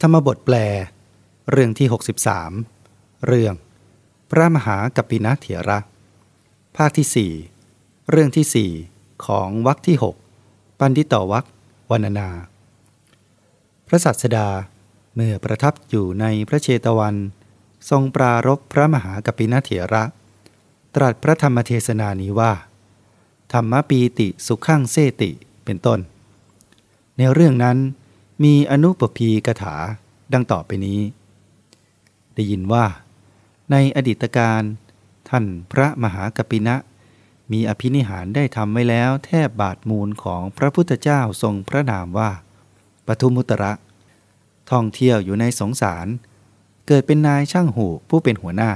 ธรรมบทแปล เรื่องที่ 63 เรื่อง พระมหากัปปินะเถระ ภาคที่ 4 เรื่องที่ 4 ของวรรคที่ 6 ปันทิตวรรควรรณนา พระสัสดาเมื่อประทับอยู่ในพระเชตวัน ทรงปรารบพระมหากัปปินะเถระ ตรัสพระธรรมเทศนานี้ว่า ธรรมปีติสุขังเซติเป็นต้น ในเรื่องนั้น มีอนุปพีกถาดังต่อไปนี้ ได้ยินว่า ในอดีตการท่านพระมหากปินะ มีอภินิหารได้ทำไว้แล้วแทบบาทมูลของพระพุทธเจ้าทรงพระนามว่า ปทุมุตระ ท่องเที่ยวอยู่ในสงสาร เกิดเป็นนายช่างหูกผู้เป็นหัวหน้า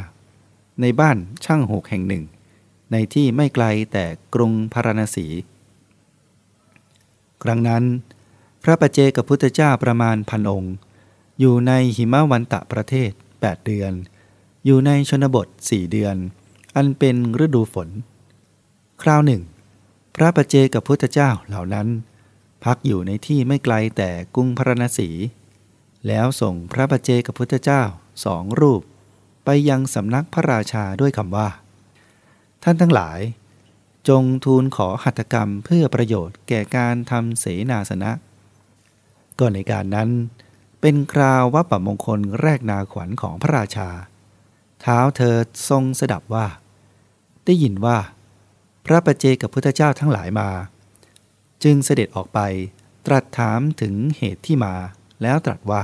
ในบ้านช่างหูกแห่งหนึ่ง ในที่ไม่ไกลแต่กรุงพาราณสี ครั้งนั้น พระประเจกับพุทธเจ้าประมาณพันองค์ อยู่ในหิมะวันตะประเทศ 8 เดือน อยู่ในชนบทสี่เดือน อันเป็นฤดูฝน คราวหนึ่ง พระประเจกับพุทธเจ้าเหล่านั้น พักอยู่ในที่ไม่ไกลแต่กรุงพระนศีแล้วส่งพระประเจกับพุทธเจ้าสองรูป ไปยังสำนักพระราชาด้วยคำว่า ท่านทั้งหลาย จงทูลขอหัตถกรรมเพื่อประโยชน์แก่การทำเสนาสนะ ก็ในการนั้น เป็นคราววัปมงคลแรกนาขวัญของพระราชา เท้าเธอทรงสดับว่า ได้ยินว่า พระประเจกับพุทธเจ้าทั้งหลายมา จึงเสด็จออกไปตรัสถามถึงเหตุที่มาแล้วตรัสว่า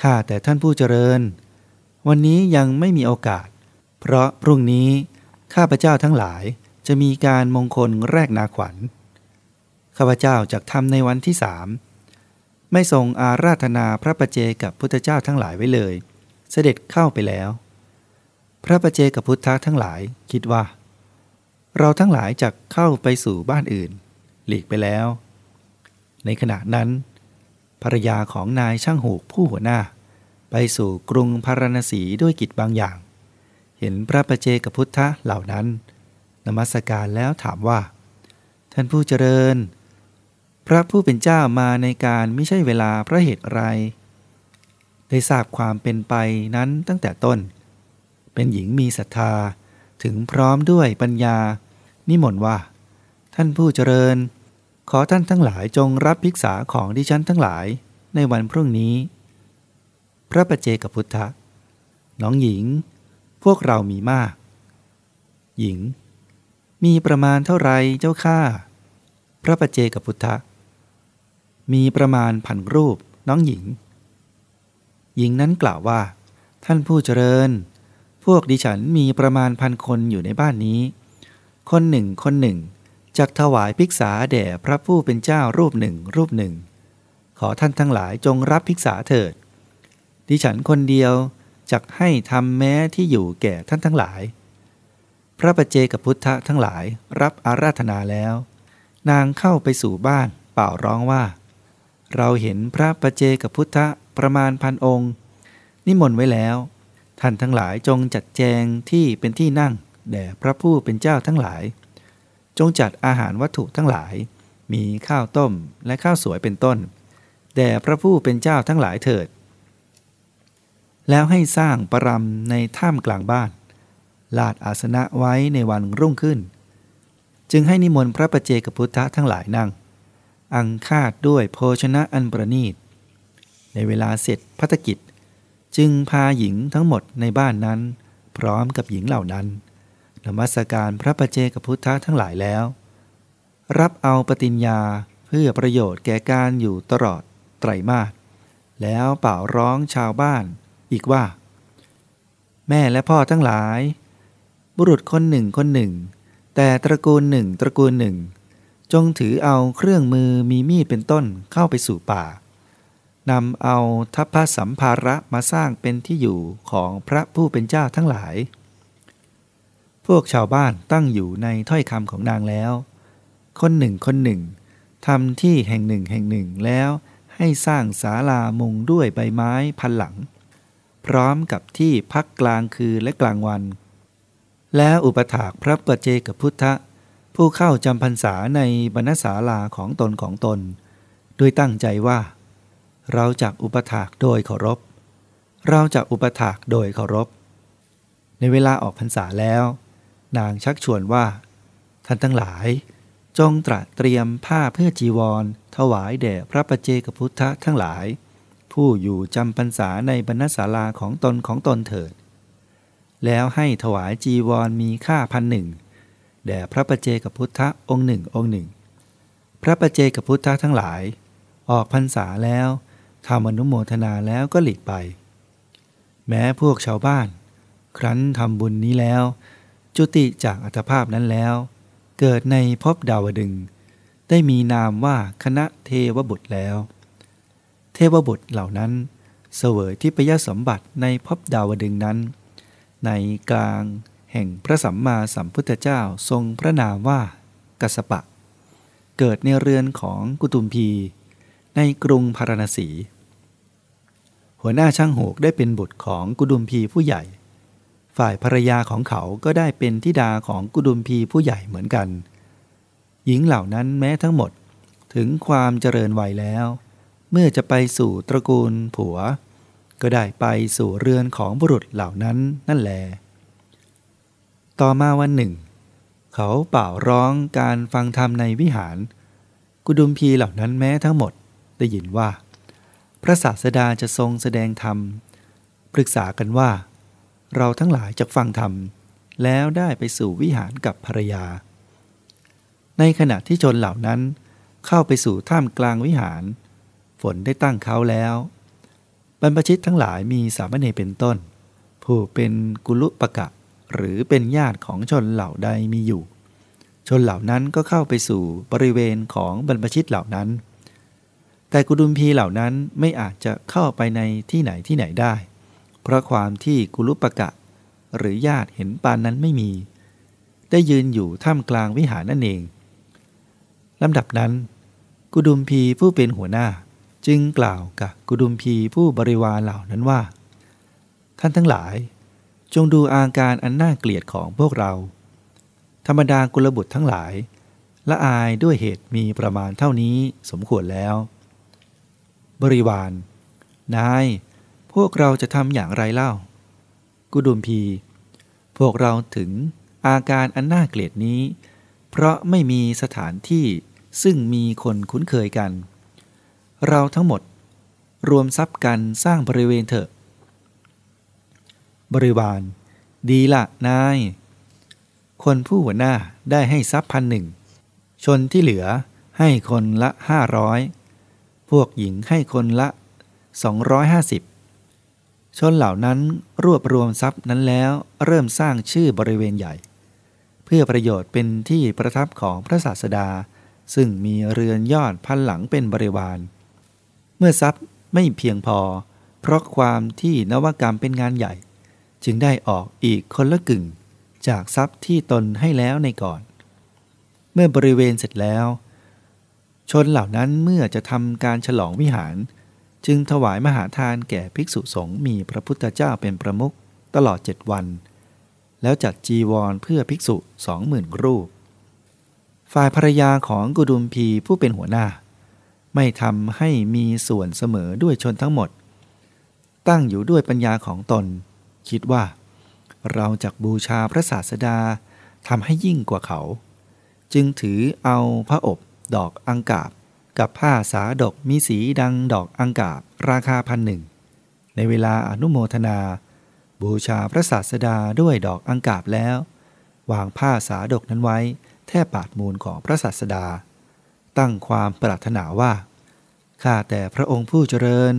ข้าแต่ท่านผู้เจริญ วันนี้ยังไม่มีโอกาส เพราะพรุ่งนี้ข้าพเจ้าทั้งหลายจะมีการมงคลแรกนาขวัญ ข้าพเจ้าจะทำในวันที่สาม ไม่ทรงอาราธนาพระประเจกับพุทธเจ้าทั้งหลายไว้เลย เสด็จเข้าไปแล้ว พระประเจกับพุทธะทั้งหลายคิดว่า เราทั้งหลายจะเข้าไปสู่บ้านอื่น หลีกไปแล้ว ในขณะนั้น ภรรยาของนายช่างหูกผู้หัวหน้า ไปสู่กรุงพาราณสีด้วยกิจบางอย่าง เห็นพระประเจกับพุทธะเหล่านั้น นมัสการแล้วถามว่า ท่านผู้เจริญ พระผู้เป็นเจ้ามาในการไม่ใช่เวลาพระเหตุไร ได้ทราบความเป็นไปนั้นตั้งแต่ต้น เป็นหญิงมีศรัทธาถึงพร้อมด้วยปัญญา นิมนต์ว่า ท่านผู้เจริญ ขอท่านทั้งหลายจงรับภิกษาของดิฉันทั้งหลายในวันพรุ่งนี้ พระประเจกับพุทธะน้องหญิง พวกเรามีมาก หญิง มีประมาณเท่าไรเจ้าข้าพระประเจกับพุทธะ มีประมาณพันรูปน้องหญิง หญิงนั้นกล่าวว่า ท่านผู้เจริญ พวกดิฉันมีประมาณพันคนอยู่ในบ้านนี้ คนหนึ่งคนหนึ่งจักถวายภิกษาแด่พระผู้เป็นเจ้ารูปหนึ่งรูปหนึ่ง ขอท่านทั้งหลายจงรับภิกษาเถิด ดิฉันคนเดียวจักให้ทำแม้ที่อยู่แก่ท่านทั้งหลาย พระประเจกับพุทธะทั้งหลายรับอาราธนาแล้ว นางเข้าไปสู่บ้านเป่าร้องว่า เราเห็นพระประเจกับพุทธะประมาณพันองค์ นิมนต์ไว้แล้ว ท่านทั้งหลายจงจัดแจงที่เป็นที่นั่งแด่พระผู้เป็นเจ้าทั้งหลาย จงจัดอาหารวัตถุทั้งหลาย มีข้าวต้มและข้าวสวยเป็นต้น แด่พระผู้เป็นเจ้าทั้งหลายเถิด แล้วให้สร้างประรำในถ้ำกลางบ้าน ลาดอาสนะไว้ในวันรุ่งขึ้น จึงให้นิมนต์พระประเจกับพุทธะทั้งหลายนั่ง อังคาดด้วยโภชนะอันประณีต ในเวลาเสร็จพัฒกิจ จึงพาหญิงทั้งหมดในบ้านนั้น พร้อมกับหญิงเหล่านั้นนมัสการพระประเจกับพุทธะทั้งหลายแล้ว รับเอาปฏิญญาเพื่อประโยชน์แก่การอยู่ตลอดไตรมาสแล้วเป่าร้องชาวบ้านอีกว่า แม่และพ่อทั้งหลาย บุรุษคนหนึ่งคนหนึ่ง แต่ตระกูลหนึ่งตระกูลหนึ่ง จงถือเอาเครื่องมือมีมีดเป็นต้นเข้าไปสู่ป่านำเอาทัพพสัมภาระมาสร้างเป็นที่อยู่ของพระผู้เป็นเจ้าทั้งหลาย พวกชาวบ้านตั้งอยู่ในถ้อยคำของนางแล้ว คนหนึ่งคนหนึ่งทำที่แห่งหนึ่งแห่งหนึ่งแล้วให้สร้างศาลามุงด้วยใบไม้พันหลัง พร้อมกับที่พักกลางคืนและกลางวัน แล้วอุปถากพระประเจกับพุทธ ผู้เข้าจำพรรษาในบรรณศาลาของตนของตนโดยตั้งใจว่า เราจักอุปถากโดยเคารพ เราจะอุปถากโดยเคารพ ในเวลาออกพรรษาแล้ว นางชักชวนว่า ท่านทั้งหลาย จงตระเตรียมผ้าเพื่อจีวร ถวายแด่พระประเจกพุทธทั้งหลาย ผู้อยู่จำพรรษาในบรรณศาลาของตนของตนเถิด แล้วให้ถวายจีวรมีค่าพันหนึ่ง แด่พระประเจกับพุทธองค์หนึ่งองค์หนึ่ง พระประเจกับพุทธทั้งหลาย ออกพรรษาแล้วทำอนุโมทนาแล้วก็หลีกไป แม้พวกชาวบ้าน ครั้นทำบุญนี้แล้ว จุติจากอัตภาพนั้นแล้ว เกิดในภพดาวดึง ได้มีนามว่าคณะเทวบุตรแล้ว เทวบุตรเหล่านั้น เสวยที่ปยสมบัติในภพดาวดึงนั้น ในกลาง แห่งพระสัมมาสัมพุทธเจ้าทรงพระนามว่ากัสปะ เกิดในเรือนของกุตุมพี ในกรุงพาราณสี หัวหน้าช่างโหกได้เป็นบุตรของกุดุมพีผู้ใหญ่ ฝ่ายภรรยาของเขาก็ได้เป็นทิดาของกุดุมพีผู้ใหญ่เหมือนกัน หญิงเหล่านั้นแม้ทั้งหมดถึงความเจริญวัยแล้ว เมื่อจะไปสู่ตระกูลผัว ก็ได้ไปสู่เรือนของบุรุษเหล่านั้นนั่นแหละ ต่อมาวันหนึ่ง เขาเป่าร้องการฟังธรรมในวิหาร กุดุมพีเหล่านั้นแม้ทั้งหมดได้ยินว่า พระศาสดาจะทรงแสดงธรรม ปรึกษากันว่า เราทั้งหลายจะฟังธรรม แล้วได้ไปสู่วิหารกับภรรยา ในขณะที่ชนเหล่านั้นเข้าไปสู่ท่ามกลางวิหาร ฝนได้ตั้งเขาแล้ว บรรพชิตทั้งหลายมีสามเณรเป็นต้น ผู้เป็นกุลุปะกะ หรือเป็นญาติของชนเหล่าใดมีอยู่ ชนเหล่านั้นก็เข้าไปสู่บริเวณของบรรพชิตเหล่านั้น แต่กุดุมพีเหล่านั้นไม่อาจจะเข้าไปในที่ไหนที่ไหนได้ เพราะความที่กุลุปกะ หรือญาติเห็นปานนั้นไม่มี ได้ยืนอยู่ท่ามกลางวิหารนั่นเองลำดับนั้น กุดุมพีผู้เป็นหัวหน้าจึงกล่าวกับกุดุมพีผู้บริวารเหล่านั้นว่า ท่านทั้งหลาย จงดูอาการอันน่าเกลียดของพวกเรา ธรรมดากุลบุตรทั้งหลาย ละอายด้วยเหตุมีประมาณเท่านี้สมควรแล้ว บริวาร นาย พวกเราจะทำอย่างไรเล่า กุดุมพี พวกเราถึงอาการอันน่าเกลียดนี้ เพราะไม่มีสถานที่ซึ่งมีคนคุ้นเคยกัน เราทั้งหมด รวมทรัพย์กันสร้างบริเวณเถอะ บริวาร ดีละนาย คนผู้หัวหน้าได้ให้ทรัพย์พันหนึ่ง ชนที่เหลือให้คนละห้าร้อยพวกหญิงให้คนละ 250 ชนเหล่านั้นรวบรวมทรัพย์นั้นแล้วเริ่มสร้างชื่อบริเวณใหญ่ เพื่อประโยชน์เป็นที่ประทับของพระศาสดา ซึ่งมีเรือนยอดพันหลังเป็นบริวาร เมื่อทรัพย์ไม่เพียงพอ เพราะความที่นวกรรมเป็นงานใหญ่ จึงได้ออกอีกคนละกึ่ง จากทรัพย์ที่ตนให้แล้วในก่อน เมื่อบริเวณเสร็จแล้ว ชนเหล่านั้นเมื่อจะทำการฉลองวิหาร จึงถวายมหาทานแก่ภิกษุสงฆ์มีพระพุทธเจ้าเป็นประมุขตลอดเจ็ดวัน แล้วจัดจีวรเพื่อภิกษุสองหมื่นรูป ฝ่ายภรรยาของกุดุมพีผู้เป็นหัวหน้า ไม่ทำให้มีส่วนเสมอด้วยชนทั้งหมด ตั้งอยู่ด้วยปัญญาของตน คิดว่า เราจะบูชาพระศาสดาทำให้ยิ่งกว่าเขา จึงถือเอาพระอบดอกอังกาบ กับผ้าสาดกมีสีดังดอกอังกาบราคาพันหนึ่ง ในเวลาอนุโมทนา บูชาพระศาสดาด้วยดอกอังกาบแล้ว วางผ้าสาดกนั้นไว้ แทบปาดมูลของพระศาสดา ตั้งความปรารถนาว่าข้าแต่พระองค์ผู้เจริญ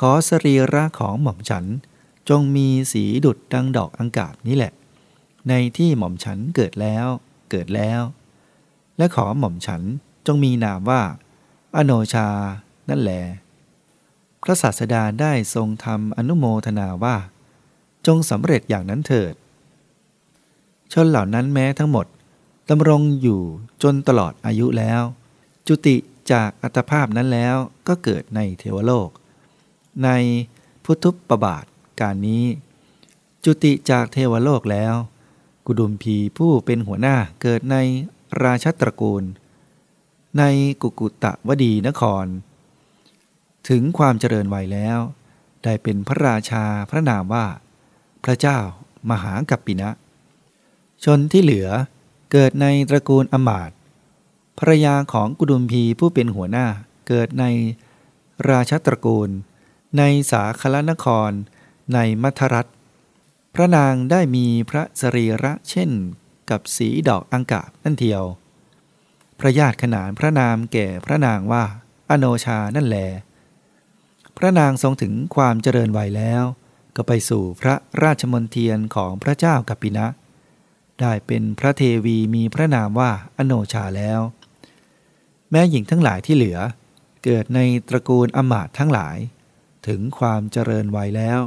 ขอสรีระของหม่อมฉัน จงมีสีดุดดังดอกอังกาบนี้แหละ ในที่หม่อมฉันเกิดแล้ว เกิดแล้ว และขอหม่อมฉันจงมีนามว่า อโนชา นั่นแหลพระศาสดาได้ทรงทำอนุโมทนาว่า จงสำเร็จอย่างนั้นเถิด ชนเหล่านั้นแม้ทั้งหมดดำรงอยู่จนตลอดอายุแล้ว จุติจากอัตภาพนั้นแล้วก็เกิดในเทวโลก ในพุทธุปบาท การนี้ จุติจากเทวโลกแล้ว กุดุมพีผู้เป็นหัวหน้าเกิดในราชตระกูล ในกุกุตะวดีนคร ถึงความเจริญวัยแล้ว ได้เป็นพระราชาพระนามว่า พระเจ้ามหากัปปินะ ชนที่เหลือเกิดในตระกูลอมาตภรยาของกุดุมพีผู้เป็นหัวหน้าเกิดในราชตระกูล ในสาคลนคร ในมัทรัฐ พระนางได้มีพระสรีระเช่นกับสีดอกอังกาบนั่นเทียว พระญาติขนานพระนามแก่พระนางว่า อโนชานั่นแลพระนางทรงถึงความเจริญวัยแล้ว ก็ไปสู่พระราชมนเทียนของพระเจ้ากัปปินะ ได้เป็นพระเทวีมีพระนามว่าอโนชาแล้ว แม้หญิงทั้งหลายที่เหลือ เกิดในตระกูลอมาตทั้งหลาย ถึงความเจริญวัยแล้ว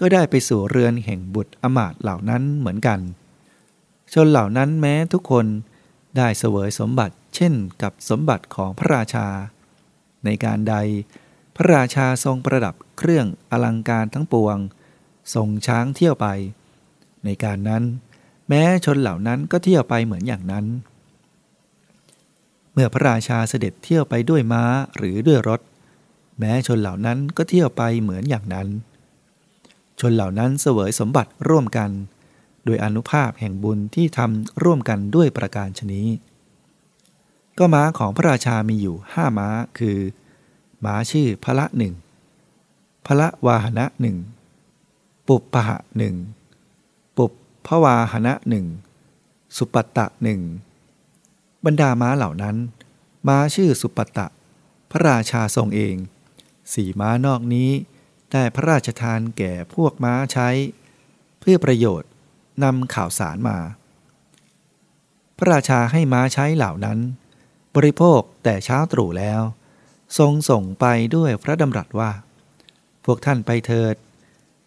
ก็ได้ไปสู่เรือนแห่งบุตรอมาตเหล่านั้นเหมือนกัน ชนเหล่านั้นแม้ทุกคนได้เสวยสมบัติเช่นกับสมบัติของพระราชา ในการใด พระราชาทรงประดับเครื่องอลังการทั้งปวง ทรงช้างเที่ยวไป ในการนั้น แม้ชนเหล่านั้นก็เที่ยวไปเหมือนอย่างนั้น เมื่อพระราชาเสด็จเที่ยวไปด้วยม้าหรือด้วยรถ แม้ชนเหล่านั้นก็เที่ยวไปเหมือนอย่างนั้น ชนเหล่านั้นเสวยสมบัติร่วมกัน โดยอนุภาพแห่งบุญที่ทำร่วมกันด้วยประการชนี้ ก็ม้าของพระราชามีอยู่ห้าม้าคือ ม้าชื่อพระหนึ่งพระวาหนะหนึ่งปุปปะหนึ่งปุปพวาหนะหนึ่งสุปตะหนึ่งบรรดาม้าเหล่านั้น ม้าชื่อสุปตะ พระราชาทรงเอง สี่ม้านอกนี้ ได้พระราชทานแก่พวกม้าใช้ เพื่อประโยชน์นำข่าวสารมา พระราชาให้ม้าใช้เหล่านั้น บริโภคแต่เช้าตรู่แล้ว ทรงส่งไปด้วยพระดำรัสว่า พวกท่านไปเถิด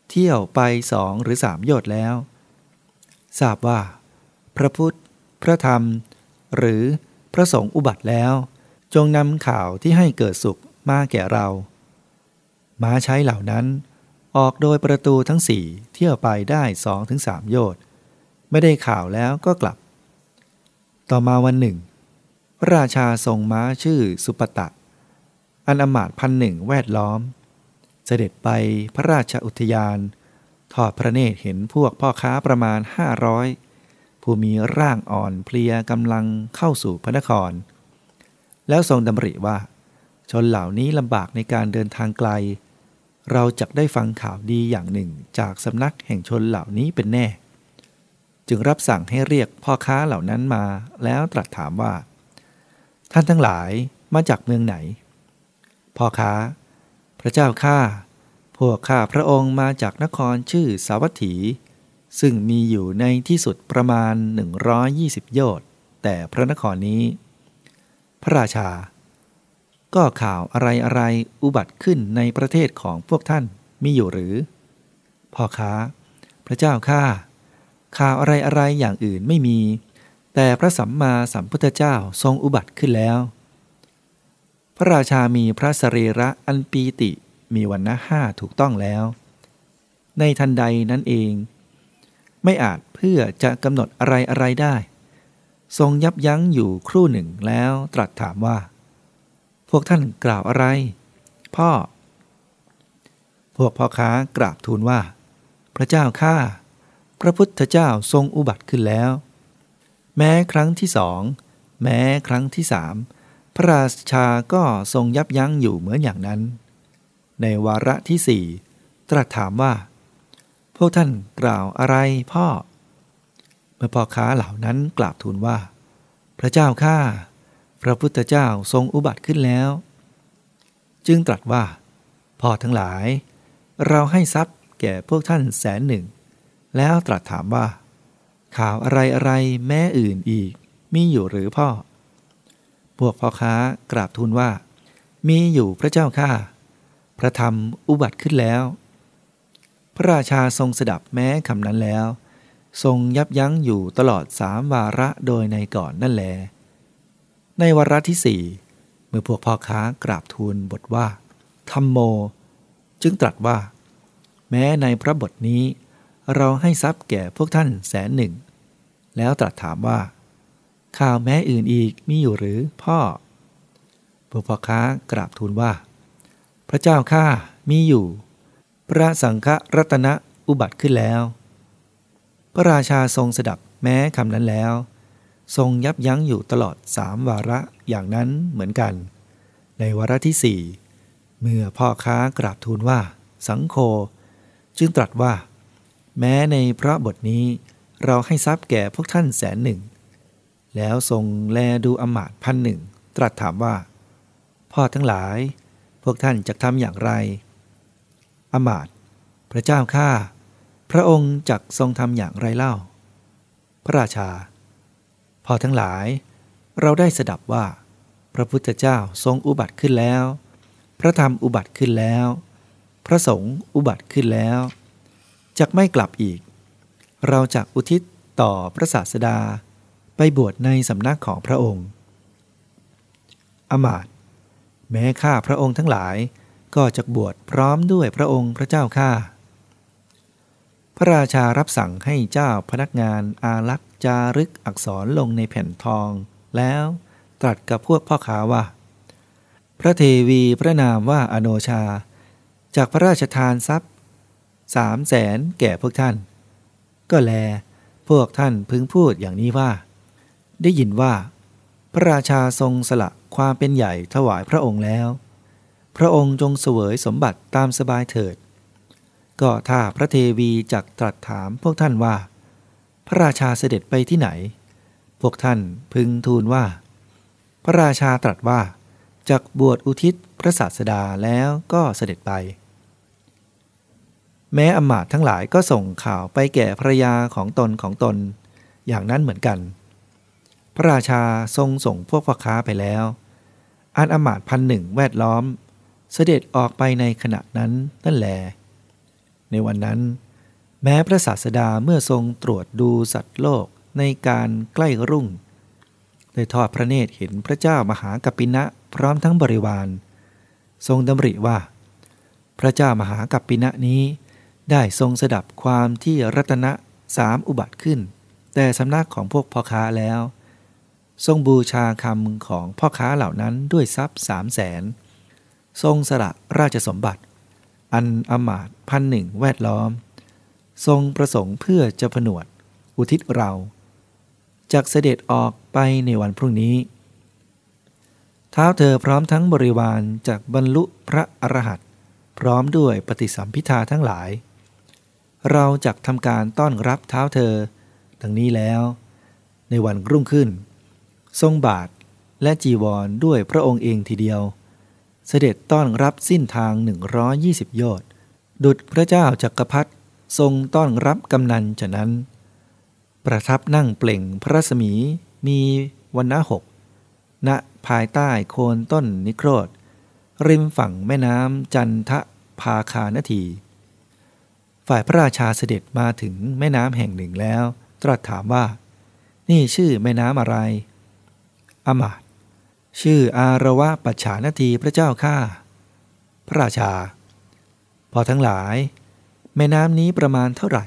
เที่ยวไปสองหรือสามโยชน์แล้ว ทราบว่า พระพุทธ พระธรรม หรือพระสงฆ์อุบัติแล้ว จงนำข่าวที่ให้เกิดสุขมาแก่เรา ม้าใช้เหล่านั้น ออกโดยประตูทั้งสี่เที่ยวไปได้สองถึงสามโยชน์ไม่ได้ข่าวแล้วก็กลับ ต่อมาวันหนึ่ง พระราชาทรงม้าชื่อสุปตะ อันอมาตพันหนึ่งแวดล้อม เสด็จไปพระราชอุทยาน ทอดพระเนตรเห็นพวกพ่อค้าประมาณห้าร้อยผู้มีร่างอ่อนเพลียกำลังเข้าสู่พระนคร แล้วทรงดำริว่า ชนเหล่านี้ลำบากในการเดินทางไกล เราจะได้ฟังข่าวดีอย่างหนึ่งจากสำนักแห่งชนเหล่านี้เป็นแน่ จึงรับสั่งให้เรียกพ่อค้าเหล่านั้นมา แล้วตรัสถามว่า ท่านทั้งหลายมาจากเมืองไหน พ่อค้า พระเจ้าข้าพวกข้าพระองค์มาจากนครชื่อสาวัตถี ซึ่งมีอยู่ในที่สุดประมาณ 120 โยชน์แต่พระนครนี้ พระราชา ก็ข่าวอะไรอะไรอุบัติขึ้นในประเทศของพวกท่านมีอยู่หรือพ่อค้า พระเจ้าข้าข่าวอะไรอะไรอย่างอื่นไม่มี แต่พระสัมมาสัมพุทธเจ้าทรงอุบัติขึ้นแล้ว พระราชามีพระสรีระอันปีติมีวันนะห้าถูกต้องแล้ว ในทันใดนั้นเอง ไม่อาจเพื่อจะกำหนดอะไรอะไรได้ ทรงยับยั้งอยู่ครู่หนึ่งแล้วตรัสถามว่า พวกท่านกล่าวอะไร พ่อ พวกพ่อค้ากราบทูลว่า พระเจ้าข้าพระพุทธเจ้าทรงอุบัติขึ้นแล้ว แม้ครั้งที่สอง แม้ครั้งที่สามพระราชาก็ทรงยับยั้งอยู่เหมือนอย่างนั้น ในวาระที่สี่ตรัสถามว่า พวกท่านกล่าวอะไรพ่อ เมื่อพ่อค้าเหล่านั้นกราบทูลว่า พระเจ้าข้า พระพุทธเจ้าทรงอุบัติขึ้นแล้ว จึงตรัสว่า พ่อทั้งหลาย เราให้ทรัพย์แก่พวกท่านแสนหนึ่ง แล้วตรัสถามว่า ข่าวอะไรอะไรแม่อื่นอีก มีอยู่หรือพ่อ พวกพ่อค้ากราบทูลว่า มีอยู่พระเจ้าข้าพระธรรมอุบัติขึ้นแล้ว พระราชาทรงสดับแม้คำนั้นแล้ว ทรงยับยั้งอยู่ตลอดสามวาระโดยในก่อนนั่นแหละ ในวาระที่สี่เมื่อพวกพ่อค้ากราบทูลบทว่าธรรมโม จึงตรัสว่า แม้ในพระบทนี้ เราให้ทรัพย์แก่พวกท่านแสนหนึ่ง แล้วตรัสถามว่า ข่าวแม้อื่นอีกมีอยู่หรือพ่อพวกพ่อค้ากราบทูลว่า พระเจ้าข้ามีอยู่ พระสังฆรัตนะอุบัติขึ้นแล้ว พระราชาทรงสดับแม้คำนั้นแล้ว ทรงยับยั้งอยู่ตลอดสามวาระอย่างนั้นเหมือนกัน ในวาระที่สี่เมื่อพ่อค้ากราบทูลว่า สังโฆจึงตรัสว่า แม้ในพระบทนี้เราให้ทรัพย์แก่พวกท่านแสนหนึ่ง แล้วทรงแลดูอมาตพันหนึ่ง ตรัสถามว่า พ่อทั้งหลาย พวกท่านจะทำอย่างไร อมาตพระเจ้าข้าพระองค์จักทรงทำอย่างไรเล่า พระราชา พอทั้งหลาย เราได้สดับว่า พระพุทธเจ้าทรงอุบัติขึ้นแล้ว พระธรรมอุบัติขึ้นแล้ว พระสงฆ์อุบัติขึ้นแล้วจักไม่กลับอีก เราจะอุทิศต่อพระศาสดา ไปบวชในสำนักของพระองค์ อมาตแม้ข้าพระองค์ทั้งหลายก็จะบวชพร้อมด้วยพระองค์พระเจ้าข้า พระราชารับสั่งให้เจ้าพนักงานอาลักษ์จารึกอักษรลงในแผ่นทอง แล้วตรัสกับพวกพ่อค้าว่า พระเทวีพระนามว่าอโนชา จากพระราชทานทรัพย์สามแสนแก่พวกท่าน ก็แล พวกท่านพึงพูดอย่างนี้ว่า ได้ยินว่า พระราชาทรงสละความเป็นใหญ่ถวายพระองค์แล้ว พระองค์จงเสวยสมบัติตามสบายเถิด ก็ถ้าพระเทวีจักตรัสถามพวกท่านว่า พระราชาเสด็จไปที่ไหน พวกท่านพึงทูลว่า พระราชาตรัสว่าจักบวชอุทิศพระศาสดาแล้วก็เสด็จไป แม้อมาตทั้งหลายก็ส่งข่าวไปแก่ภรยาของตนของตน อย่างนั้นเหมือนกัน พระราชาทรงส่งพวกพ่อค้าไปแล้ว อันอมาตพันหนึ่งแวดล้อม เสด็จออกไปในขณะนั้นนั่นแหละ ในวันนั้น แม้พระศาสดาเมื่อทรงตรวจดูสัตว์โลกในการใกล้รุ่งได้ทอดพระเนตรเห็นพระเจ้ามหากปินะพร้อมทั้งบริวาร ทรงดำริว่า พระเจ้ามหากปินะนี้ ได้ทรงสดับความที่รัตนะสามอุบัติขึ้น แต่สำนักของพวกพ่อค้าแล้ว ทรงบูชาคำของพ่อค้าเหล่านั้นด้วยทรัพย์สามแสนทรงสละราชสมบัติ อันอมาตพันหนึ่งแวดล้อม ทรงประสงค์เพื่อจะผนวด อุทิศเราจากเสด็จออกไปในวันพรุ่งนี้เท้าเธอพร้อมทั้งบริวารจากบรรลุพระอรหันต์พร้อมด้วยปฏิสัมพิทาทั้งหลาย เราจะทำการต้อนรับเท้าเธอดังนี้แล้ว ในวันรุ่งขึ้น ทรงบาทและจีวรด้วยพระองค์เองทีเดียว เสด็จต้อนรับสิ้นทาง 120 โยชน์ดุจพระเจ้าจักรพรรดิทรงต้อนรับกำนันฉะนั้น ประทับนั่งเปล่งพระรัศมีมีวันนะหกณภายใต้โคนต้นนิโครธ ริมฝั่งแม่น้ำจันทะพาคานที ฝ่ายพระราชาเสด็จมาถึงแม่น้ำแห่งหนึ่งแล้ว ตรัสถามว่า นี่ชื่อแม่น้ำอะไรอมาต ชื่ออารวะปัจฉานทีพระเจ้าข้าพระราชา พอทั้งหลาย แม่น้ำนี้ประมาณเท่าไหร่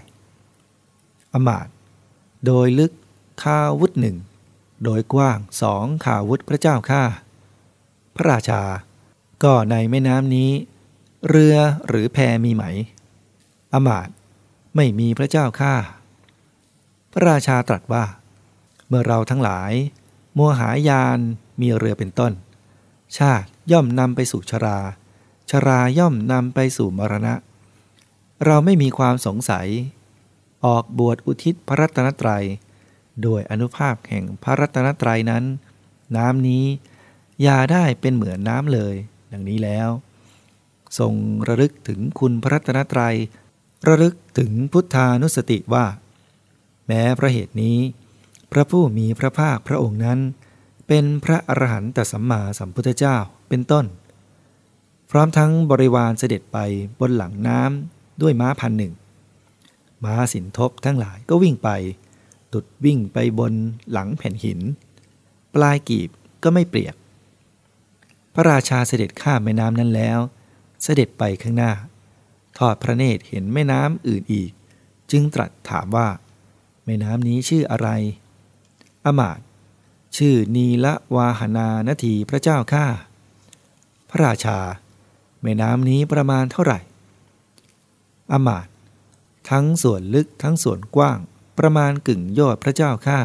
อมาตโดยลึกข้าวุธหนึ่ง โดยกว้างสองขาวุธพระเจ้าข้าพระราชา ก็ในแม่น้ำนี้ เรือหรือแพมีไหม อมาตไม่มีพระเจ้าข้าพระราชาตรัสว่า เมื่อเราทั้งหลาย มัวหายาน มีเรือเป็นต้น ชาติย่อมนำไปสู่ชรา ชราย่อมนำไปสู่มรณะ เราไม่มีความสงสัย ออกบวชอุทิศพระรัตนตรัย โดยอนุภาพแห่งพระรัตนตรัยนั้น น้ำนี้อย่าได้เป็นเหมือนน้ำเลย ดังนี้แล้ว ทรงระลึกถึงคุณพระรัตนตรัย ระลึกถึงพุทธานุสติว่า แม้พระเหตุนี้ พระผู้มีพระภาคพระองค์นั้น เป็นพระอรหันตสัมมาสัมพุทธเจ้าเป็นต้น พร้อมทั้งบริวารเสด็จไปบนหลังน้ำด้วยม้าพันหนึ่ง ม้าสินทบทั้งหลายก็วิ่งไปตุดวิ่งไปบนหลังแผ่นหิน ปลายกีบก็ไม่เปียก พระราชาเสด็จข้ามแม่น้ำนั้นแล้ว เสด็จไปข้างหน้า ทอดพระเนตรเห็นแม่น้ำอื่นอีก จึงตรัสถามว่า แม่น้ำนี้ชื่ออะไร อมาต ชื่อนีละวาหานานทีพระเจ้าข้าพระราชา แม่น้ำนี้ประมาณเท่าไหร่ อมาตทั้งส่วนลึกทั้งส่วนกว้างประมาณกึ่งยอดพระเจ้าข้า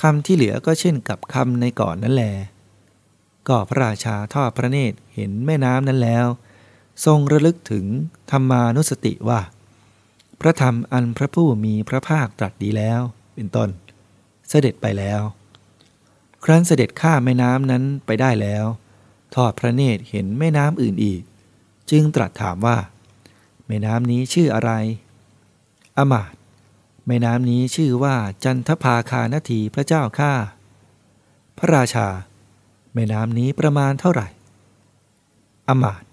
คำที่เหลือก็เช่นกับคำในก่อนนั่นแล ก็พระราชาทอดพระเนตรเห็นแม่น้ำนั้นแล้ว ทรงระลึกถึงธรรมานุสติว่า พระธรรมอันพระผู้มีพระภาคตรัสดีแล้ว เป็นต้น เสด็จไปแล้ว ครั้นเสด็จข้ามแม่น้ำนั้นไปได้แล้ว ทอดพระเนตรเห็นแม่น้ำอื่นอีก จึงตรัสถามว่า แม่น้ำนี้ชื่ออะไร อมาตแม่น้ำนี้ชื่อว่าจันทภาคานทีพระเจ้าข้าพระราชา แม่น้ำนี้ประมาณเท่าไหร่ อมาต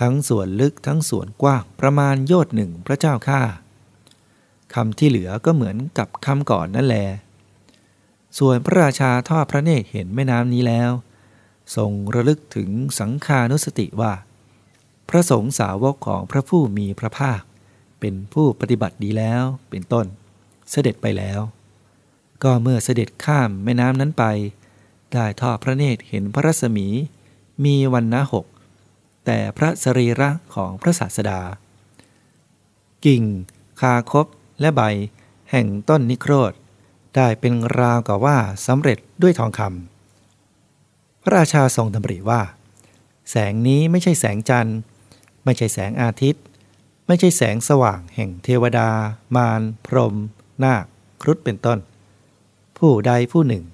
ทั้งส่วนลึกทั้งส่วนกว้างประมาณโยชน์หนึ่งพระเจ้าข้าคำที่เหลือก็เหมือนกับคำก่อนนั่นแหละ ส่วนพระราชาทอดพระเนตรเห็นแม่น้ำนี้แล้ว ทรงระลึกถึงสังคานุสติว่า พระสงฆ์สาวกของพระผู้มีพระภาค เป็นผู้ปฏิบัติดีแล้วเป็นต้น เสด็จไปแล้ว ก็เมื่อเสด็จข้ามแม่น้ำนั้นไป ได้ทอดพระเนตรเห็นพระรัศมี มีวันนะหกแต่พระสรีระของพระศาสดา กิ่ง คาคบและใบ แห่งต้นนิโครธ ได้เป็นราวกับว่าสำเร็จด้วยทองคำพระราชาทรงดำริว่า แสงนี้ไม่ใช่แสงจันทร์ ไม่ใช่แสงอาทิตย์ ไม่ใช่แสงสว่างแห่งเทวดา มารพรหมนาคครุฑเป็นต้น ผู้ใดผู้หนึ่ง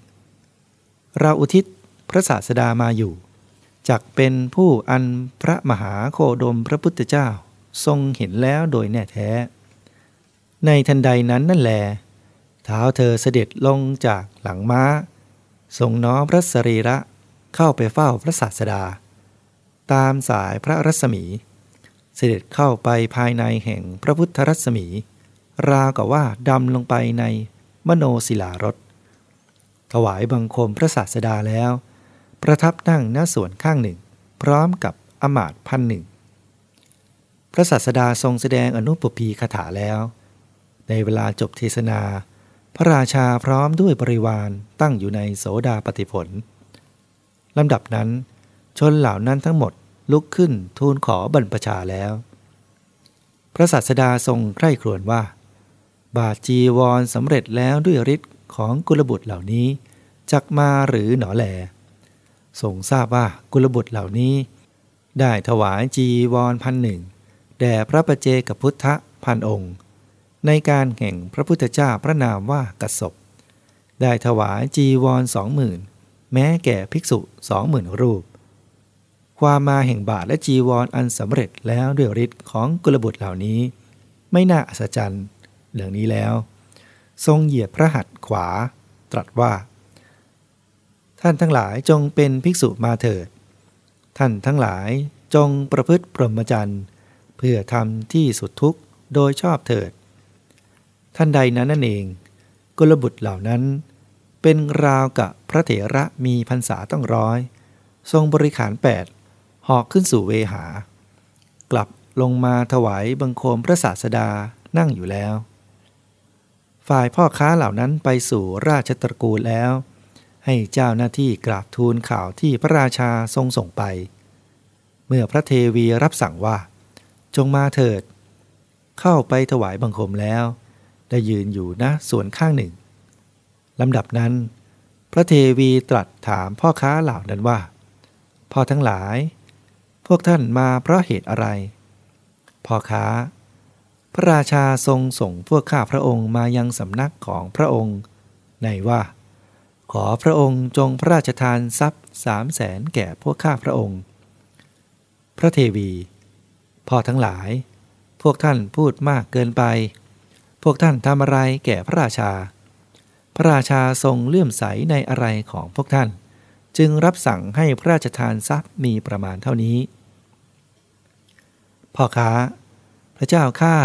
เราอุทิศพระศาสดามาอยู่จักเป็นผู้อันพระมหาโคดมพระพุทธเจ้า ทรงเห็นแล้วโดยแน่แท้ ในทันใดนั้นนั่นแหล เท้าเธอเสด็จลงจากหลังม้า ทรงน้อมพระสรีระเข้าไปเฝ้าพระศาสดา ตามสายพระรัศมี เสด็จเข้าไปภายในแห่งพระพุทธรัศมี ราวกับว่าดำลงไปในมโนศิลารถถวายบังคมพระศาสดาแล้ว ประทับนั่งหน้าส่วนข้างหนึ่ง พร้อมกับอมาตพันหนึ่ง พระศาสดาทรงแสดงอนุปปีคาถาแล้ว ในเวลาจบเทศนา พระราชาพร้อมด้วยบริวารตั้งอยู่ในโสดาปฏิผลลำดับนั้น ชนเหล่านั้นทั้งหมดลุกขึ้นทูลขอบรรพชาแล้ว พระสัสดาทรงใคร่ครวญว่า บาจีวรสำเร็จแล้วด้วยฤทธิ์ของกุลบุตรเหล่านี้จักมาหรือหนอแหลทรงทราบว่ากุลบุตรเหล่านี้ ได้ถวายจีวรพันหนึ่งแด่พระประเจกับพุทธพันองค์ ในการแห่งพระพุทธเจ้าพระนามว่ากัสศได้ถวายจีวรสองหมื่นแม้แก่ภิกษุสองหมื่นรูป ความมาแห่งบาทและจีวรออันสำเร็จแล้วด้วยฤทธิ์ของกุลบุตรเหล่านี้ ไม่น่าอัศจรรย์เรื่องนี้แล้ว ทรงเหยียบพระหัตถ์ขวาตรัสว่า ท่านทั้งหลายจงเป็นภิกษุมาเถิด ท่านทั้งหลายจงประพฤติพรหมจรรย์ เพื่อทำที่สุดทุกข์โดยชอบเถิด ท่านใดนั้นนั่นเองกุลบุตรเหล่านั้น เป็นราวกับพระเถระมีพรรษาต้องร้อย ทรงบริขารแปดหอกขึ้นสู่เวหา กลับลงมาถวายบังคมพระศาสดานั่งอยู่แล้ว ฝ่ายพ่อค้าเหล่านั้นไปสู่ราชตระกูลแล้ว ให้เจ้าหน้าที่กราบทูลข่าวที่พระราชาทรงส่งไป เมื่อพระเทวีรับสั่งว่า จงมาเถิด เข้าไปถวายบังคมแล้ว ได้ยืนอยู่นะส่วนข้างหนึ่งลำดับนั้น พระเทวีตรัสถามพ่อค้าเหล่านั้นว่า พ่อทั้งหลาย พวกท่านมาเพราะเหตุอะไร พ่อค้า พระราชาทรงส่งพวกข้าพระองค์มายังสำนักของพระองค์ ในว่า ขอพระองค์จงพระราชทานทรัพย์สามแสนแก่พวกข้าพระองค์ พระเทวี พ่อทั้งหลาย พวกท่านพูดมากเกินไป พวกท่านทำอะไรแก่พระราชา พระราชาทรงเลื่อมใสในอะไรของพวกท่าน จึงรับสั่งให้พระราชทานทรัพย์มีประมาณเท่านี้ พ่อค้า พระเจ้าข้า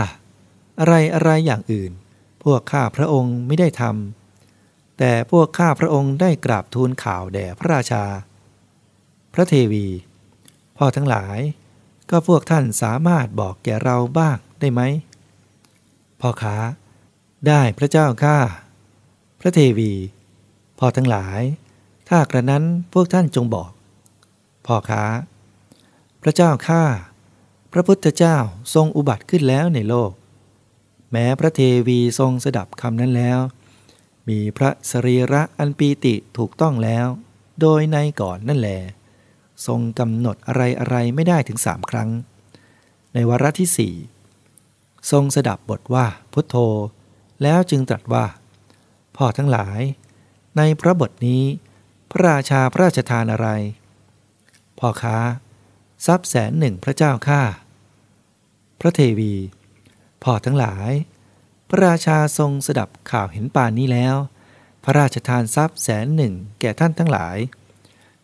อะไรอะไรอย่างอื่น พวกข้าพระองค์ไม่ได้ทำแต่พวกข้าพระองค์ได้กราบทูลข่าวแด่พระราชา พระเทวี พ่อทั้งหลาย ก็พวกท่านสามารถบอกแก่เราบ้างได้ไหม พ่อค้า ได้พระเจ้าข้าพระเทวีพ่อทั้งหลาย ถ้ากระนั้นพวกท่านจงบอก พ่อค้า พระเจ้าข้าพระพุทธเจ้าทรงอุบัติขึ้นแล้วในโลก แม้พระเทวีทรงสดับคำนั้นแล้ว มีพระสรีระอันปีติถูกต้องแล้ว โดยในก่อนนั่นแหลทรงกำหนดอะไรอะไรไม่ได้ถึงสามครั้ง ในวาระที่สี่ ทรงสดับบทว่าพุทโธ แล้วจึงตรัสว่า พ่อทั้งหลาย ในพระบทนี้ พระราชาพระราชทานอะไร พ่อค้า ทรัพย์แสนหนึ่งพระเจ้าข้าพระเทวี พ่อทั้งหลาย พระราชาทรงสดับข่าวเห็นป่านนี้แล้ว พระราชทานทรัพย์แสนหนึ่งแก่ท่านทั้งหลาย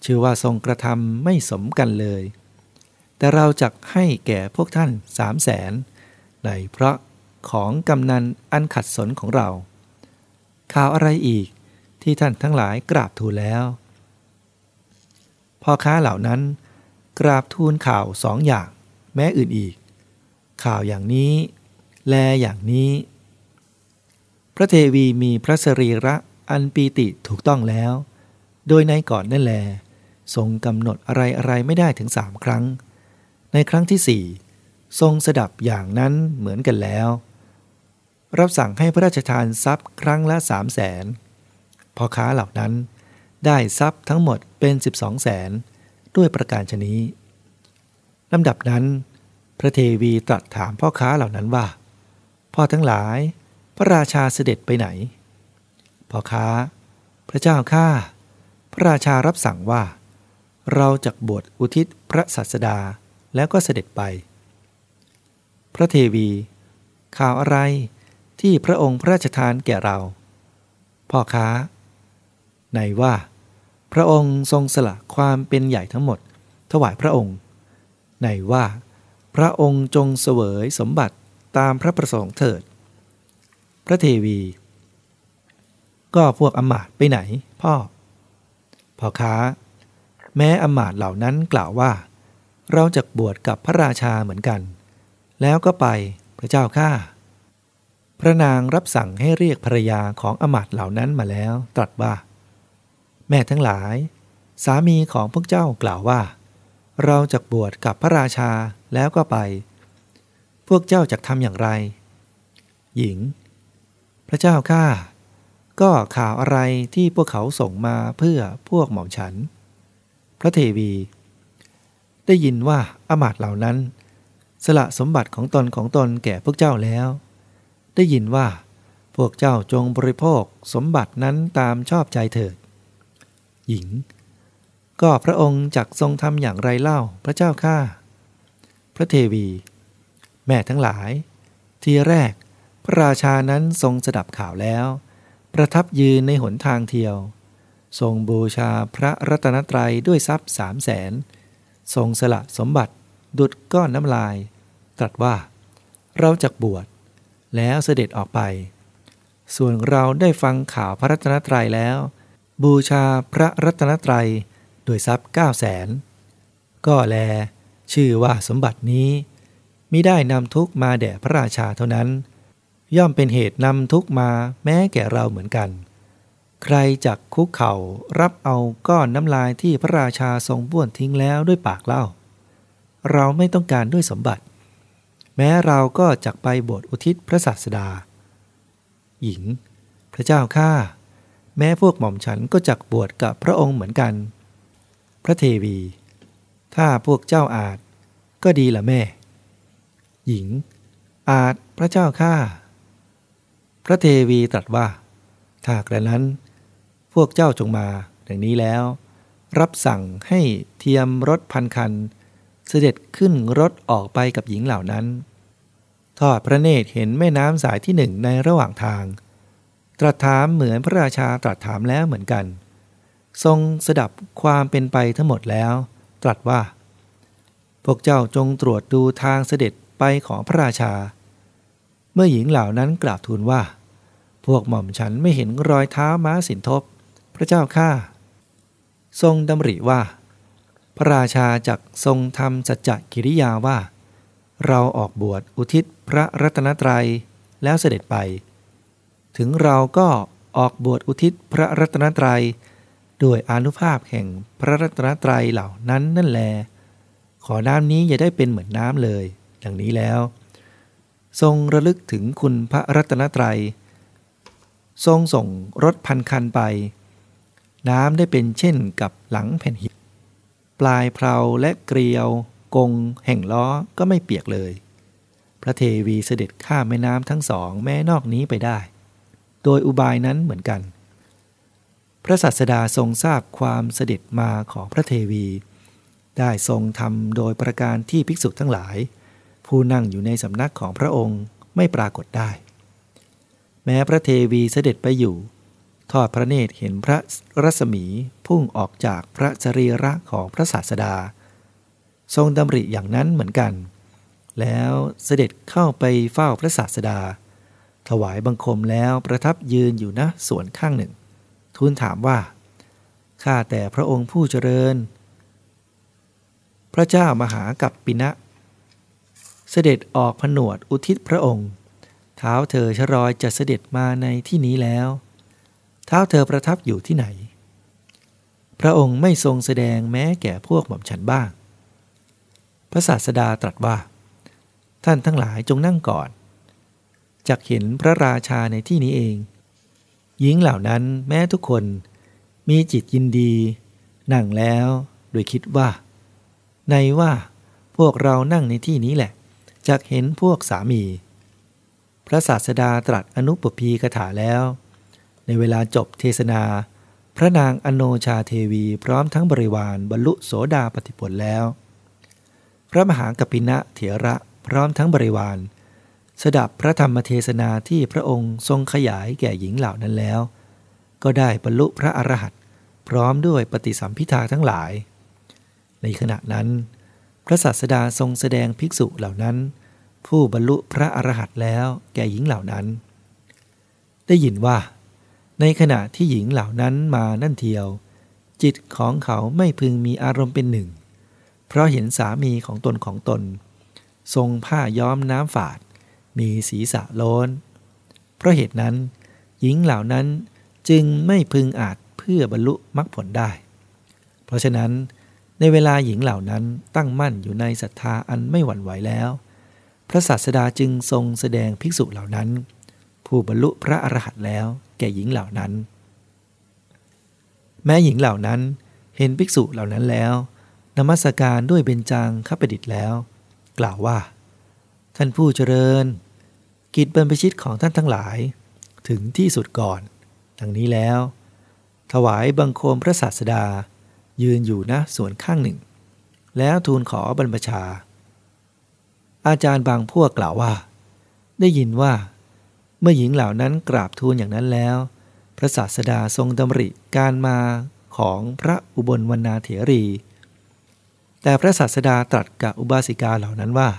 ชื่อว่าทรงกระทำไม่สมกันเลย แต่เราจะให้แก่พวกท่านสามแสน ในเพราะของกำนันอันขัดสนของเรา ข่าวอะไรอีกที่ท่านทั้งหลายกราบทูลแล้วพ่อค้าเหล่านั้น กราบทูลข่าวสองอย่างแม้อื่นอีก ข่าวอย่างนี้ แลอย่างนี้ พระเทวีมีพระสรีระอันปีติถูกต้องแล้ว โดยในก่อนนั่นแล ทรงกำหนดอะไรอะไรไม่ได้ถึงสามครั้ง ในครั้งที่สี่ ทรงสดับอย่างนั้นเหมือนกันแล้ว รับสั่งให้พระราชทานทรัพย์ครั้งละสามแสนพอค้าเหล่านั้นได้ทรัพย์ทั้งหมดเป็นสิบสองแสนด้วยประการชนี้ ลำดับนั้น พระเทวีตรัสถามพ่อค้าเหล่านั้นว่า พ่อทั้งหลายพระราชาเสด็จไปไหน พ่อค้า พระเจ้าข้าพระราชารับสั่งว่า เราจะบวชอุทิศพระศาสดาแล้วก็เสด็จไป พระเทวี ข่าวอะไรที่พระองค์พระราชทานแก่เรา พ่อค้า ในว่า พระองค์ทรงสละความเป็นใหญ่ทั้งหมด ถวายพระองค์ ในว่า พระองค์จงเสวยสมบัติตามพระประสงค์เถิด พระเทวี ก็พวกอมาตไปไหน พ่อ พ่อค้า แม้อมาตเหล่านั้นกล่าวว่า เราจะบวชกับพระราชาเหมือนกัน แล้วก็ไปพระเจ้าข้าพระนางรับสั่งให้เรียกภรรยาของอมาตเหล่านั้นมาแล้ว ตรัสว่า แม่ทั้งหลาย สามีของพวกเจ้ากล่าวว่า เราจะบวชกับพระราชาแล้วก็ไป พวกเจ้าจะทำอย่างไร หญิง พระเจ้าข้าก็ข่าวอะไรที่พวกเขาส่งมาเพื่อพวกหม่อมฉัน พระเทวี ได้ยินว่าอมาตเหล่านั้น สละสมบัติของตนของตนแก่พวกเจ้าแล้ว ได้ยินว่า พวกเจ้าจงบริโภคสมบัตินั้นตามชอบใจเถิด หญิง ก็พระองค์จักทรงทำอย่างไรเล่าพระเจ้าข้าพระเทวี แม่ทั้งหลาย ทีแรก พระราชานั้นทรงสดับข่าวแล้ว ประทับยืนในหนทางเที่ยว ทรงบูชาพระรัตนตรัยด้วยทรัพย์สามแสนทรงสละสมบัติดุดก้อนน้ำลาย ตรัสว่า เราจะบวชแล้วเสด็จออกไป ส่วนเราได้ฟังข่าวพระรัตนตรัยแล้ว บูชาพระรัตนตรัยด้วยทรัพย์เก้าแสนก็แล ชื่อว่าสมบัตินี้มิได้นำทุกมาแด่พระราชาเท่านั้น ย่อมเป็นเหตุนำทุกมาแม้แก่เราเหมือนกัน ใครจักคุกเข่ารับเอาก้อนน้ำลายที่พระราชาทรงบ้วนทิ้งแล้วด้วยปากเล่า เราไม่ต้องการด้วยสมบัติ แม้เราก็จักไปบทอุทิศพระศาสดา หญิง พระเจ้าข้าแม้พวกหม่อมฉันก็จักบวชกับพระองค์เหมือนกัน พระเทวี ถ้าพวกเจ้าอาจ ก็ดีละแม่ หญิง อาจพระเจ้าข้าพระเทวีตรัสว่า ถ้ากระนั้น พวกเจ้าจงมาดังนี้แล้ว รับสั่งให้เทียมรถพันคัน เสด็จขึ้นรถออกไปกับหญิงเหล่านั้น ทอดพระเนตรเห็นแม่น้ำสายที่หนึ่งในระหว่างทาง ตรัสถามเหมือนพระราชาตรัสถามแล้วเหมือนกัน ทรงสดับความเป็นไปทั้งหมดแล้ว ตรัสว่า พวกเจ้าจงตรวจดูทางเสด็จไปของพระราชา เมื่อหญิงเหล่านั้นกราบทูลว่า พวกหม่อมฉันไม่เห็นรอยเท้าม้าสินทบ พระเจ้าข้าทรงดำริว่า พระราชาจักทรงทำสัจจกิริยาว่า เราออกบวชอุทิศ พระรัตนตรัยแล้วเสด็จไป ถึงเราก็ออกบวชอุทิศพระรัตนตรยัยด้วยอนุภาพแห่งพระรัตนตรัยเหล่านั้นนั่นแล ขอน้ำนี้อย่าได้เป็นเหมือนน้ำเลย ดังนี้แล้ว ทรงระลึกถึงคุณพระรัตนตรัย ทรงส่งรถพันคันไป น้ำได้เป็นเช่นกับหลังแผ่นหินปลายเพลาและเกลียว กงแห่งล้อก็ไม่เปียกเลย ระเทวีเสด็จข้ามแม่น้ำทั้งสองแม่นอกนี้ไปได้ โดยอุบายนั้นเหมือนกัน พระสัสดาทรงทราบความเสด็จมาของพระเทวี ได้ทรงทำโดยประการที่ภิกษุทั้งหลาย ผู้นั่งอยู่ในสำนักของพระองค์ไม่ปรากฏได้ แม้พระเทวีเสด็จไปอยู่ ทอดพระเนตรเห็นพระรัศมีพุ่งออกจากพระจรีระของพระศาสดา ทรงดำริอย่างนั้นเหมือนกัน แล้วเสด็จเข้าไปเฝ้าพระศาสดา ถวายบังคมแล้วประทับยืนอยู่นะส่วนข้างหนึ่ง ทูลถามว่า ข้าแต่พระองค์ผู้เจริญ พระเจ้ามหากัปปินะ เสด็จออกผนวดอุทิศพระองค์ เท้าเธอชรอยจะเสด็จมาในที่นี้แล้ว เท้าเธอประทับอยู่ที่ไหน พระองค์ไม่ทรงแสดงแม้แก่พวกหม่อมฉันบ้าง พระศาสดาตรัสว่า ท่านทั้งหลายจงนั่งก่อนจักเห็นพระราชาในที่นี้เอง หญิงเหล่านั้นแม้ทุกคนมีจิตยินดีนั่งแล้วโดยคิดว่า ในว่าพวกเรานั่งในที่นี้แหละจักเห็นพวกสามี พระศาสดาตรัสอนุปพีคถาแล้ว ในเวลาจบเทศนา พระนางอโนชาเทวีพร้อมทั้งบริวารบรรลุโสดาปติผลแล้ว พระมหากปินะเถระ พร้อมทั้งบริวาร สดับพระธรรมเทศนาที่พระองค์ทรงขยายแก่หญิงเหล่านั้นแล้ว ก็ได้บรรลุพระอรหันต์พร้อมด้วยปฏิสัมพิทาทั้งหลาย ในขณะนั้น พระศาสดาทรงแสดงภิกษุเหล่านั้น ผู้บรรลุพระอรหันต์แล้วแก่หญิงเหล่านั้น ได้ยินว่า ในขณะที่หญิงเหล่านั้นมานั่นเทียว จิตของเขาไม่พึงมีอารมณ์เป็นหนึ่ง เพราะเห็นสามีของตนของตน ทรงผ้าย้อมน้ำฝาด มีศีรษะโลนเพราะเหตุนั้น หญิงเหล่านั้นจึงไม่พึงอาจเพื่อบรรลุมรรคผลได้ เพราะฉะนั้น ในเวลาหญิงเหล่านั้นตั้งมั่นอยู่ในศรัทธาอันไม่หวั่นไหวแล้ว พระศาสดาจึงทรงแสดงภิกษุเหล่านั้น ผู้บรรลุพระอรหันต์แล้วแก่หญิงเหล่านั้น แม้หญิงเหล่านั้นเห็นภิกษุเหล่านั้นแล้วนมัสการด้วยเบญจางข้าประดิษฐ์แล้ว กล่าวว่า ท่านผู้เจริญ กิจบรรพชิตของท่านทั้งหลาย ถึงที่สุดก่อนดังนี้แล้ว ถวายบังคมพระศาสดา ยืนอยู่นะส่วนข้างหนึ่ง แล้วทูลขอบรรพชา อาจารย์บางพวกกล่าวว่า ได้ยินว่า เมื่อหญิงเหล่านั้นกราบทูลอย่างนั้นแล้ว พระศาสดาทรงดำริการมาของพระอุบลวรรณาเถรี แต่พระศาสดาตรัสกับอุบาสิกาเหล่านั้นว่า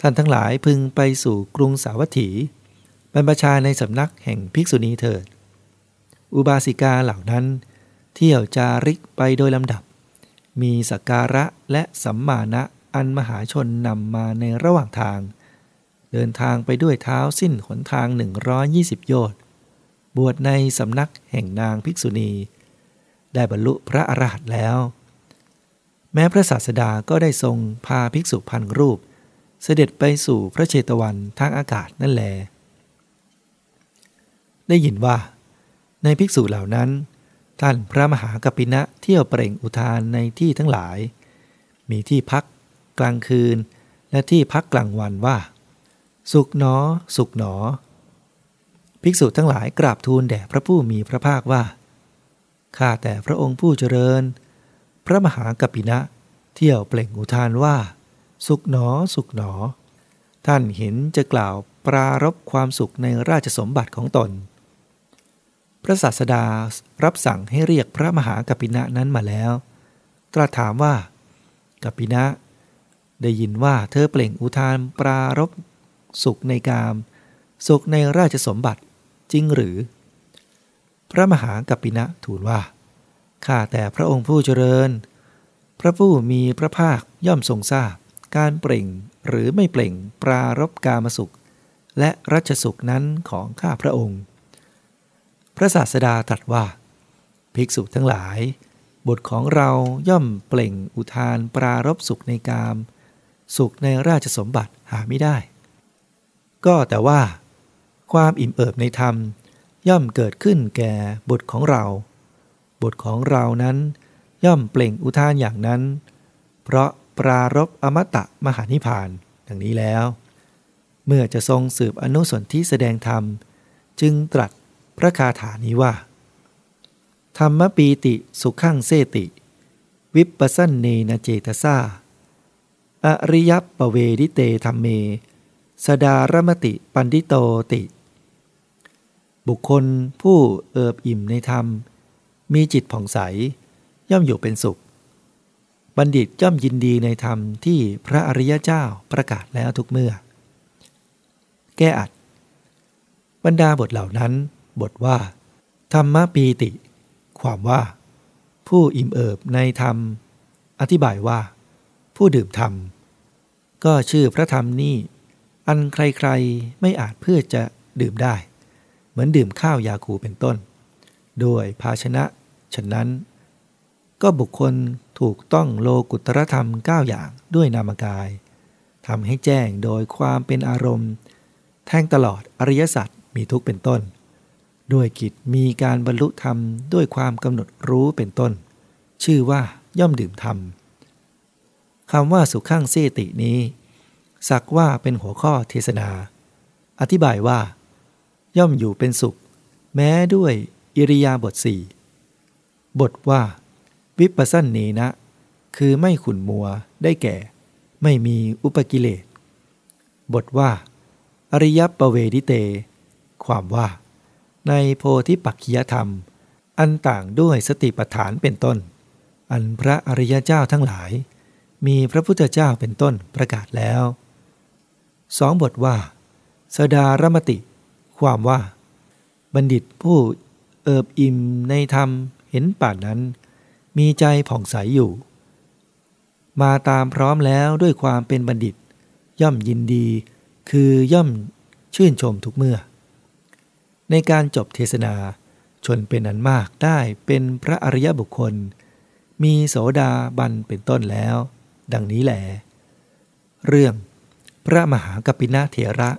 ท่านทั้งหลายพึงไปสู่กรุงสาวัตถีบรรพชาในสำนักแห่งภิกษุณีเถิด อุบาสิกาเหล่านั้น เที่ยวจาริกไปโดยลำดับ มีสักการะและสัมมาณะอันมหาชนนำมาในระหว่างทาง เดินทางไปด้วยเท้าสิ้นหนทาง 120 โยชน์บวชในสำนักแห่งนางภิกษุณี ได้บรรลุพระอรหันต์แล้ว แม้พระศาสดาก็ได้ทรงพาภิกษุพันรูป เสด็จไปสู่พระเชตวันทางอากาศนั่นแล ได้ยินว่า ในภิกษุเหล่านั้น ท่านพระมหากัปปินะเที่ยวเปล่งอุทานในที่ทั้งหลาย มีที่พักกลางคืน และที่พักกลางวันว่า สุขหนอ สุขหนอ ภิกษุทั้งหลายกราบทูลแด่พระผู้มีพระภาคว่าข้าแต่พระองค์ผู้เจริญ พระมหากัปปินะ เที่ยวเปล่งอุทานว่า สุขหนอสุขหนอ ท่านเห็นจะกล่าวปรารบความสุขในราชสมบัติของตน พระศาสดารับสั่งให้เรียกพระมหากัปปินะนั้นมาแล้ว ตรัสถามว่ากัปปินะ ได้ยินว่าเธอเปล่งอุทานปรารบสุขในกาม สุขในราชสมบัติจริงหรือ พระมหากัปปินะทูลว่า ข้าแต่พระองค์ผู้เจริญ พระผู้มีพระภาคย่อมทรงทราบ การเปล่งหรือไม่เปล่งปรารบกามสุข และรัชสุขนั้นของข้าพระองค์ พระศาสดาตรัสว่า ภิกษุทั้งหลายบบุตรของเราย่อมเปล่งอุทานปรารบสุขในกาม สุขในราชสมบัติหาไม่ได้ ก็แต่ว่า ความอิ่มเอิบในธรรม ย่อมเกิดขึ้นแก่บุตรของเรา บุตรของเรานั้น ย่อมเปล่งอุทานอย่างนั้น เพราะปรารภอมตมหานิพพาน ดังนี้แล้ว เมื่อจะทรงสืบอนุสนธิแสดงธรรม จึงตรัสพระคาถานี้ว่า ธมฺมปีติสุขํ เสติ วิปฺปสนฺเนนเจตสาอริยปฺปเวทิเต ธมฺเม สทารมติปณฺฑิโตติ บุคคลผู้เอิบอิ่มในธรรม มีจิตผ่องใส ย่อมอยู่เป็นสุข บัณฑิตย่อมยินดีในธรรมที่พระอริยเจ้าประกาศแล้วทุกเมื่อ แก้อัด บรรดาบทเหล่านั้น บทว่า ธรรมปีติ ความว่า ผู้อิ่มเอิบในธรรม อธิบายว่า ผู้ดื่มธรรม ก็ชื่อพระธรรมนี่ อันใครๆไม่อาจเพื่อจะดื่มได้ เหมือนดื่มข้าวยาคูเป็นต้น โดยภาชนะ ฉะนั้น ก็บุคคลถูกต้องโลกุตรธรรม 9 อย่างด้วยนามกายทำให้แจ้งโดยความเป็นอารมณ์ แทงตลอดอริยสัจมีทุกข์เป็นต้น ด้วยกิจมีการบรรลุธรรมด้วยความกำหนดรู้เป็นต้น ชื่อว่าย่อมดื่มธรรมคำว่าสุขังเสตินี้ สักว่าเป็นหัวข้อเทศนา อธิบายว่า ย่อมอยู่เป็นสุข แม้ด้วยอิริยาบถสี่ บทว่า วิปัสสนเนนะ คือไม่ขุนมัวได้แก่ ไม่มีอุปกิเลส บทว่า อริยปเวดิเต ความว่า ในโพธิปักขิยธรรม อันต่างด้วยสติปัฏฐานเป็นต้น อันพระอริยเจ้าทั้งหลาย มีพระพุทธเจ้าเป็นต้นประกาศแล้วสองบทว่า สดารมติ ความว่า บัณฑิตผู้เอิบอิ่มในธรรม เห็นป่านนั้น มีใจผ่องใสอยู่ มาตามพร้อมแล้วด้วยความเป็นบัณฑิต ย่อมยินดี คือย่อมชื่นชมทุกเมื่อ ในการจบเทศนา ชนเป็นอันมากได้เป็นพระอริยบุคคล มีโสดาบันเป็นต้นแล้ว ดังนี้แหลเรื่องพระมหากปินะเถระ